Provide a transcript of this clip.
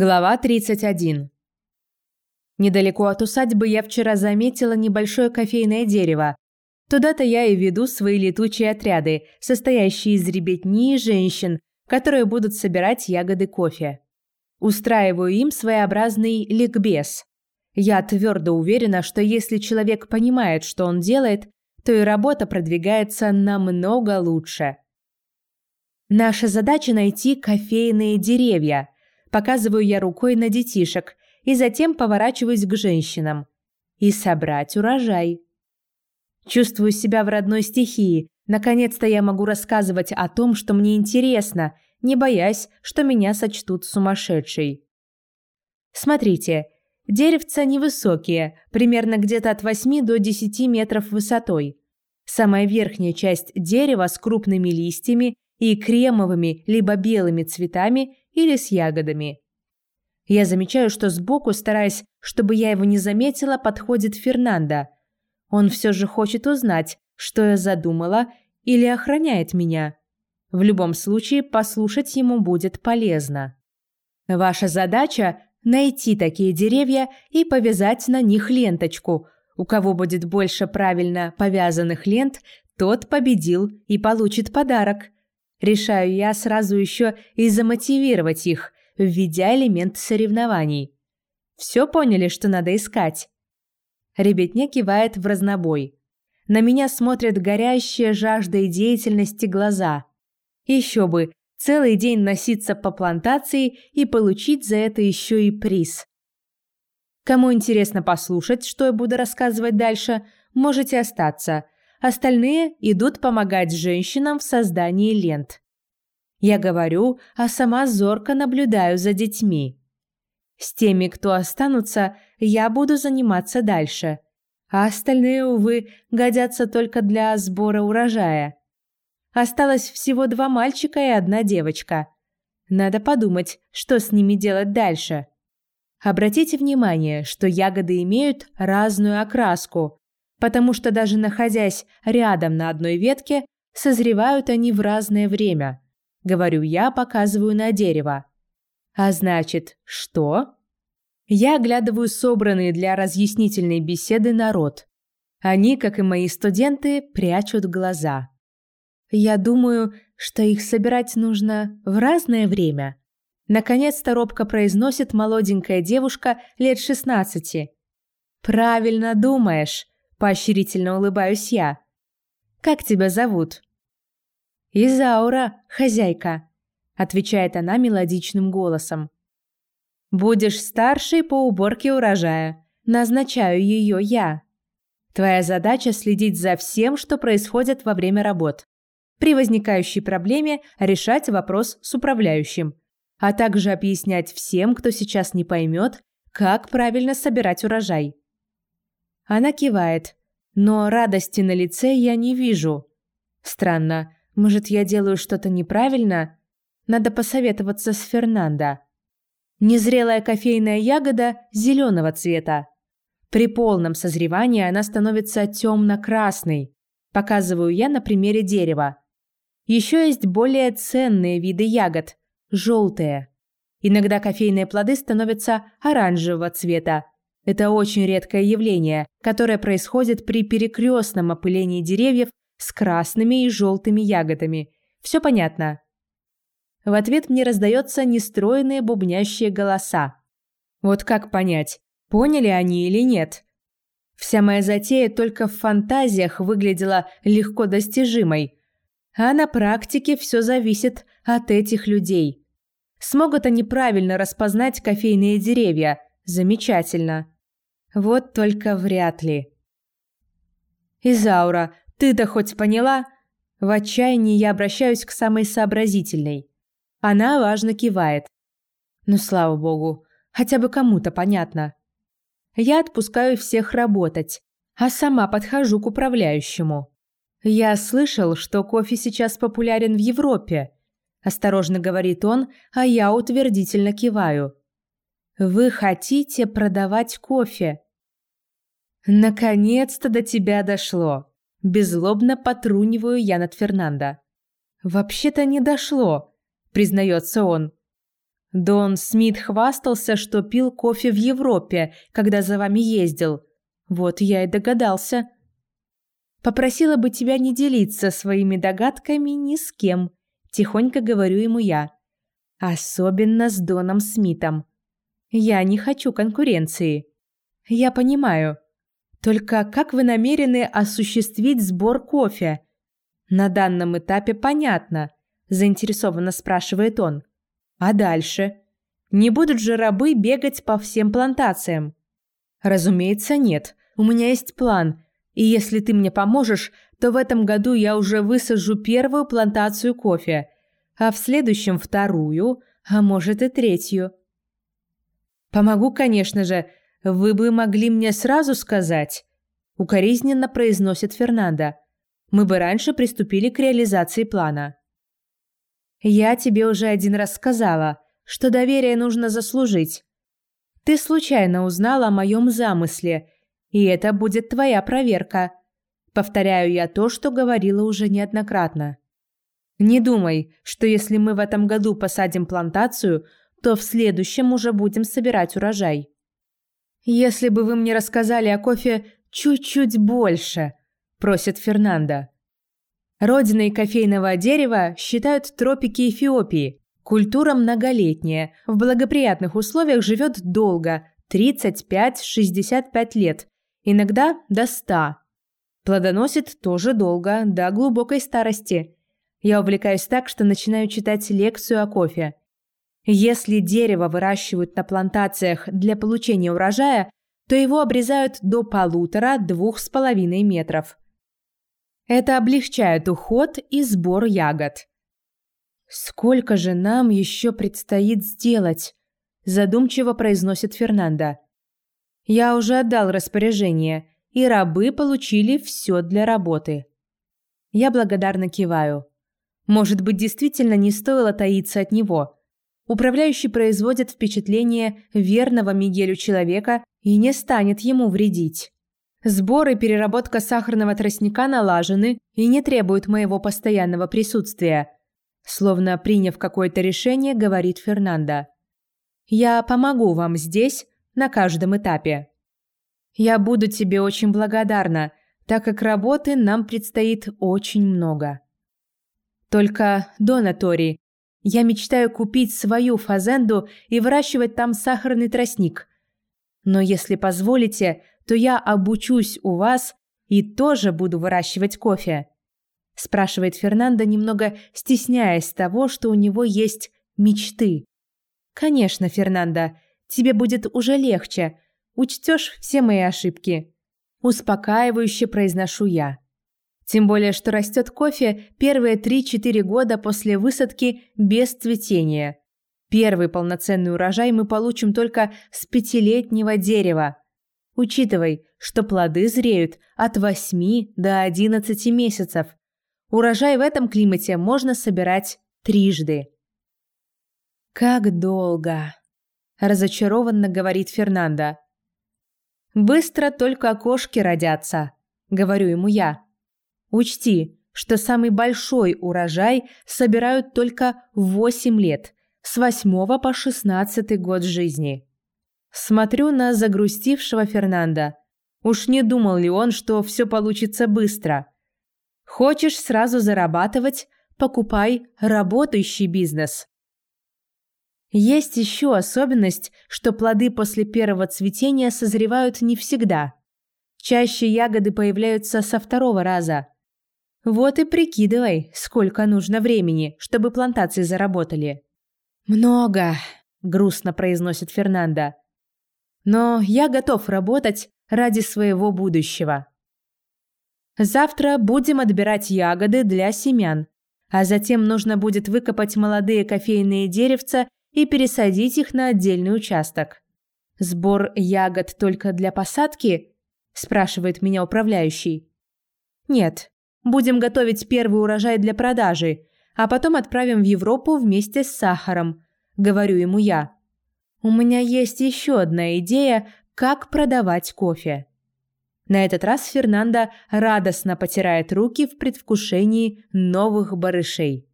Глава 31. Недалеко от усадьбы я вчера заметила небольшое кофейное дерево. Туда-то я и веду свои летучие отряды, состоящие из ребятни и женщин, которые будут собирать ягоды кофе. Устраиваю им своеобразный ликбез. Я твердо уверена, что если человек понимает, что он делает, то и работа продвигается намного лучше. Наша задача найти кофейные деревья – Показываю я рукой на детишек и затем поворачиваюсь к женщинам. И собрать урожай. Чувствую себя в родной стихии. Наконец-то я могу рассказывать о том, что мне интересно, не боясь, что меня сочтут сумасшедшей. Смотрите, деревца невысокие, примерно где-то от 8 до 10 метров высотой. Самая верхняя часть дерева с крупными листьями и кремовыми либо белыми цветами или с ягодами. Я замечаю, что сбоку, стараясь, чтобы я его не заметила, подходит Фернандо. Он все же хочет узнать, что я задумала, или охраняет меня. В любом случае, послушать ему будет полезно. Ваша задача – найти такие деревья и повязать на них ленточку. У кого будет больше правильно повязанных лент, тот победил и получит подарок – Решаю я сразу еще и замотивировать их, введя элемент соревнований. Все поняли, что надо искать? Ребятня кивает в разнобой. На меня смотрят горящие жаждой деятельности глаза. Еще бы, целый день носиться по плантации и получить за это еще и приз. Кому интересно послушать, что я буду рассказывать дальше, можете остаться – Остальные идут помогать женщинам в создании лент. Я говорю, а сама зорко наблюдаю за детьми. С теми, кто останутся, я буду заниматься дальше. А остальные, увы, годятся только для сбора урожая. Осталось всего два мальчика и одна девочка. Надо подумать, что с ними делать дальше. Обратите внимание, что ягоды имеют разную окраску, потому что даже находясь рядом на одной ветке, созревают они в разное время. Говорю я, показываю на дерево. А значит, что? Я оглядываю собранный для разъяснительной беседы народ. Они, как и мои студенты, прячут глаза. Я думаю, что их собирать нужно в разное время. Наконец-то робко произносит молоденькая девушка лет шестнадцати. «Правильно думаешь», Поощрительно улыбаюсь я. «Как тебя зовут?» «Изаура, хозяйка», — отвечает она мелодичным голосом. «Будешь старшей по уборке урожая. Назначаю ее я. Твоя задача следить за всем, что происходит во время работ. При возникающей проблеме решать вопрос с управляющим, а также объяснять всем, кто сейчас не поймет, как правильно собирать урожай. Она кивает, но радости на лице я не вижу. Странно, может, я делаю что-то неправильно? Надо посоветоваться с Фернандо. Незрелая кофейная ягода зеленого цвета. При полном созревании она становится темно-красной. Показываю я на примере дерева. Еще есть более ценные виды ягод – желтые. Иногда кофейные плоды становятся оранжевого цвета, это очень редкое явление, которое происходит при перекрестном опылении деревьев с красными и желтыми ягодами. Все понятно. В ответ мне раздаются нестроенные бубнящие голоса. Вот как понять, поняли они или нет? Вся моя затея только в фантазиях выглядела легко достижимой. А на практике все зависит от этих людей. Смогут они правильно распознать кофейные деревья? Замечательно. Вот только вряд ли. «Изаура, ты-то хоть поняла?» В отчаянии я обращаюсь к самой сообразительной. Она важно кивает. Ну, слава богу, хотя бы кому-то понятно. Я отпускаю всех работать, а сама подхожу к управляющему. «Я слышал, что кофе сейчас популярен в Европе», – осторожно говорит он, а я утвердительно киваю. Вы хотите продавать кофе? Наконец-то до тебя дошло. Беззлобно потруниваю я над Фернандо. Вообще-то не дошло, признается он. Дон Смит хвастался, что пил кофе в Европе, когда за вами ездил. Вот я и догадался. Попросила бы тебя не делиться своими догадками ни с кем, тихонько говорю ему я. Особенно с Доном Смитом. Я не хочу конкуренции. Я понимаю. Только как вы намерены осуществить сбор кофе? На данном этапе понятно, заинтересованно спрашивает он. А дальше? Не будут же рабы бегать по всем плантациям? Разумеется, нет. У меня есть план, и если ты мне поможешь, то в этом году я уже высажу первую плантацию кофе, а в следующем вторую, а может и третью. Помогу, конечно же. Вы бы могли мне сразу сказать, укоризненно произносит Фернандо. Мы бы раньше приступили к реализации плана. Я тебе уже один раз сказала, что доверие нужно заслужить. Ты случайно узнала о моем замысле, и это будет твоя проверка. Повторяю я то, что говорила уже неоднократно. Не думай, что если мы в этом году посадим плантацию, то в следующем уже будем собирать урожай. Если бы вы мне рассказали о кофе чуть-чуть больше, просит Фернандо. Родиной кофейного дерева считают тропики Эфиопии. Культура многолетняя, в благоприятных условиях живет долго – 35-65 лет, иногда до 100. Плодоносит тоже долго, до глубокой старости. Я увлекаюсь так, что начинаю читать лекцию о кофе. Если дерево выращивают на плантациях для получения урожая, то его обрезают до полутора-двух с половиной метров – это облегчает уход и сбор ягод. «Сколько же нам еще предстоит сделать?» – задумчиво произносит Фернандо. «Я уже отдал распоряжение, и рабы получили все для работы». Я благодарно киваю. Может быть, действительно не стоило таиться от него. Управляющий производит впечатление верного Мигелю человека и не станет ему вредить. Сбор и переработка сахарного тростника налажены и не требуют моего постоянного присутствия. Словно приняв какое-то решение, говорит Фернандо. Я помогу вам здесь на каждом этапе. Я буду тебе очень благодарна, так как работы нам предстоит очень много. Только, Дона Тори, я мечтаю купить свою фазенду и выращивать там сахарный тростник. Но если позволите, то я обучусь у вас и тоже буду выращивать кофе?» спрашивает Фернандо, немного стесняясь того, что у него есть мечты. «Конечно, Фернандо, тебе будет уже легче. Учтешь все мои ошибки». Успокаивающе произношу я. Тем более, что растет кофе первые 3-4 года после высадки без цветения. Первый полноценный урожай мы получим только с пятилетнего дерева. Учитывай, что плоды зреют от 8 до 11 месяцев. Урожай в этом климате можно собирать трижды. «Как долго!» – разочарованно говорит Фернандо. «Быстро только кошки родятся», – говорю ему я. «Учти, что самый большой урожай собирают только 8 лет, с 8 по 16 год жизни». Смотрю на загрустившего Фернанда. Уж не думал ли он, что все получится быстро? Хочешь сразу зарабатывать? Покупай работающий бизнес. Есть еще особенность, что плоды после первого цветения созревают не всегда. Чаще ягоды появляются со второго раза. Вот и прикидывай, сколько нужно времени, чтобы плантации заработали. «Много», – грустно произносит Фернандо но я готов работать ради своего будущего. Завтра будем отбирать ягоды для семян, а затем нужно будет выкопать молодые кофейные деревца и пересадить их на отдельный участок. Сбор ягод только для посадки? спрашивает меня управляющий. Нет, будем готовить первый урожай для продажи, а потом отправим в Европу вместе с сахаром, говорю ему я. У меня есть еще одна идея, как продавать кофе. На этот раз Фернандо радостно потирает руки в предвкушении новых барышей.